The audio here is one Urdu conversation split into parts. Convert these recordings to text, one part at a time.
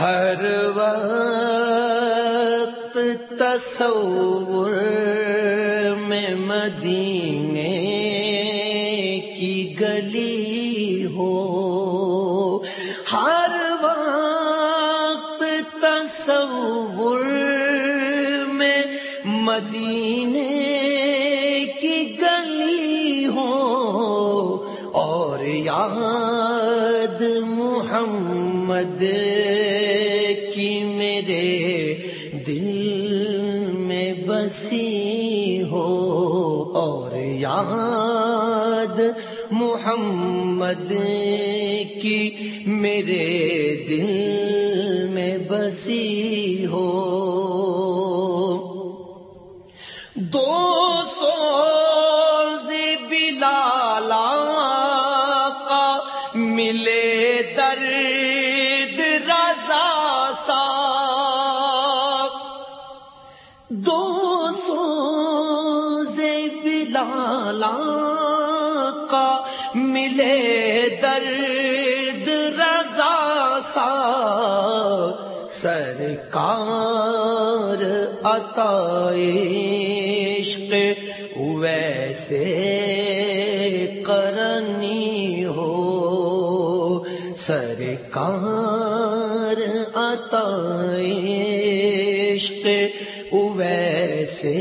ہر وقت تصور میں مدینے کی گلی ہو۔ ہر وقت تصور میں مدینے کی گلی ہو۔ اور یاد محمد میں بسی ہو اور یاد محمد کی میرے دل میں بسی ہو۔ دو سو بلالا کا ملے درد درد رضا سا سرکار عطائشق ویسے کرنی ہو۔ سرکار عطائشق ویسے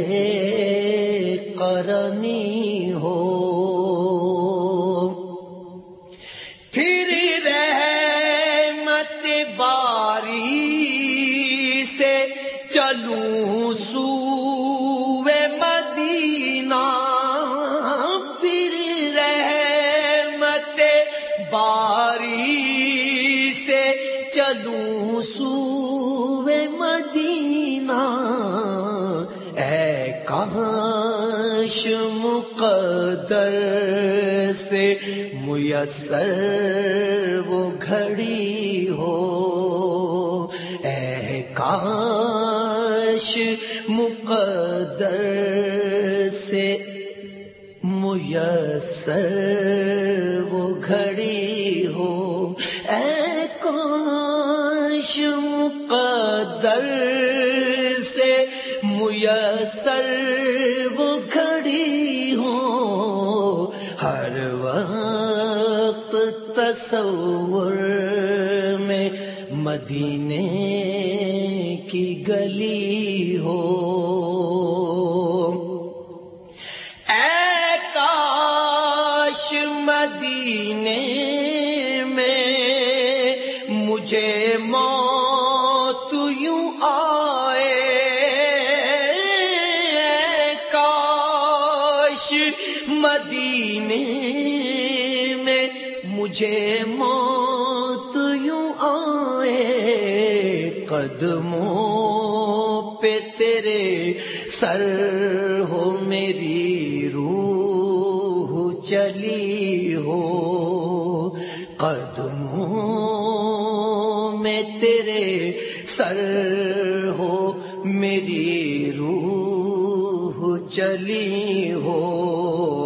کرنی ہو۔ باری سے چلوں سو مدینہ۔ اے کاش مقدر سے میسر وہ گھڑی ہو۔ اے کاش مقدر سے میسر وہ گھڑی ہو۔ اے کاش مقدر سے میسر وہ گھڑی ہو۔ ہر وقت تصور میں مدینے کاش مدینے میں مجھے موت یوں آئے قدموں پہ تیرے سر ہو میری روح چلی ہو قدموں میں تیرے سر ہو میری روح چلی ہو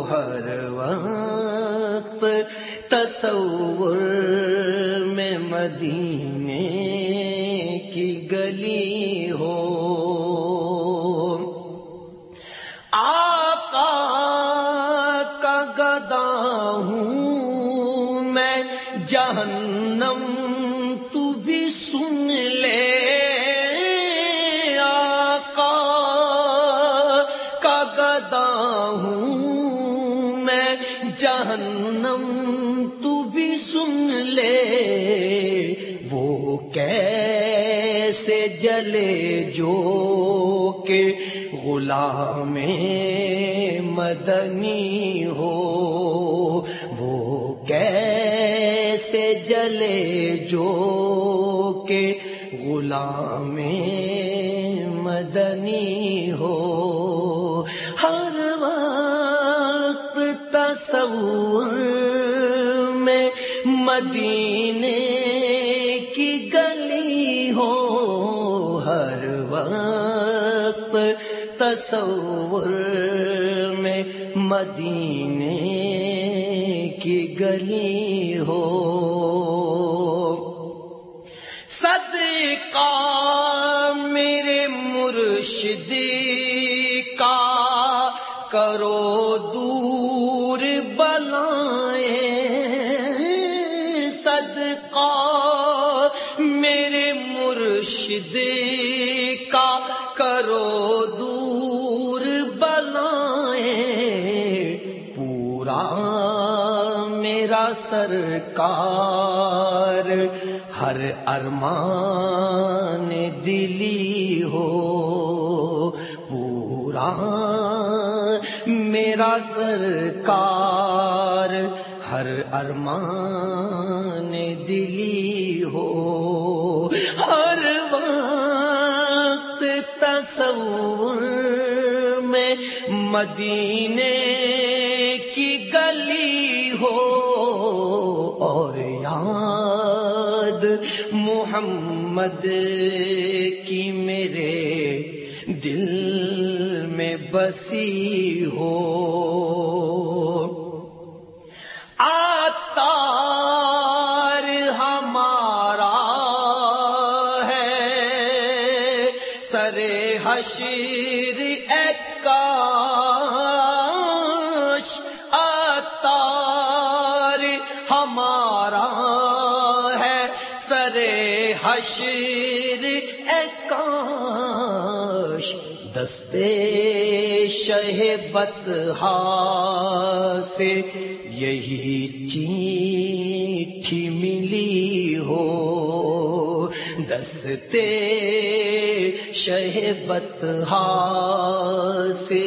ہر وقت تصور میں مدینے کی گلی ہو۔ آقا کا گدا ہوں میں جہنم جہنم تو بھی سن لے، وہ کیسے جلے جو کہ غلام مدنی ہو، وہ کیسے جلے جو کہ غلام مدنی ہو۔ ہر وقت تصور میں مدینے کی گلی ہو، ہر وقت تصور میں مدینے کی گلی ہو۔ صدقہ میرے مرشد کا کرو دور صدقہ میرے مرشد کا کرو دور بلائے پورا میرا سرکار، ہر ارمان دلی ہو۔ پورا میرا سرکار ہر ارمان دلی ہو۔ ہر وقت تصور میں مدینے کی گلی ہو۔ اور یاد محمد کی میرے دل میں بسی ہو۔ حشیر اکاش، آتار ہمارا ہے، سر حشیر اکاش۔ دستے شہبت سے یہی چیٹھی ملی ہو۔ دستے شہبت سے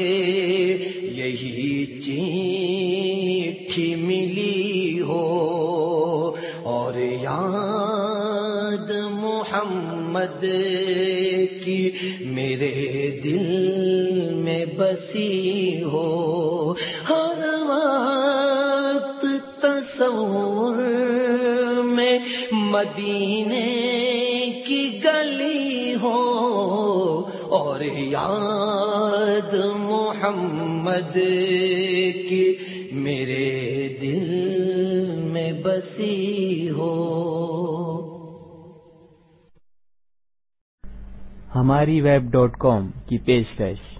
یہی چیٹھی ملی ہو اور یاد محمد کی میرے دل میں بسی ہو ہر وقت تصور میں مدینے اور یاد محمد کی میرے دل میں بسی ہو۔ ہماری ویب ڈاٹ کام کی پیشکش۔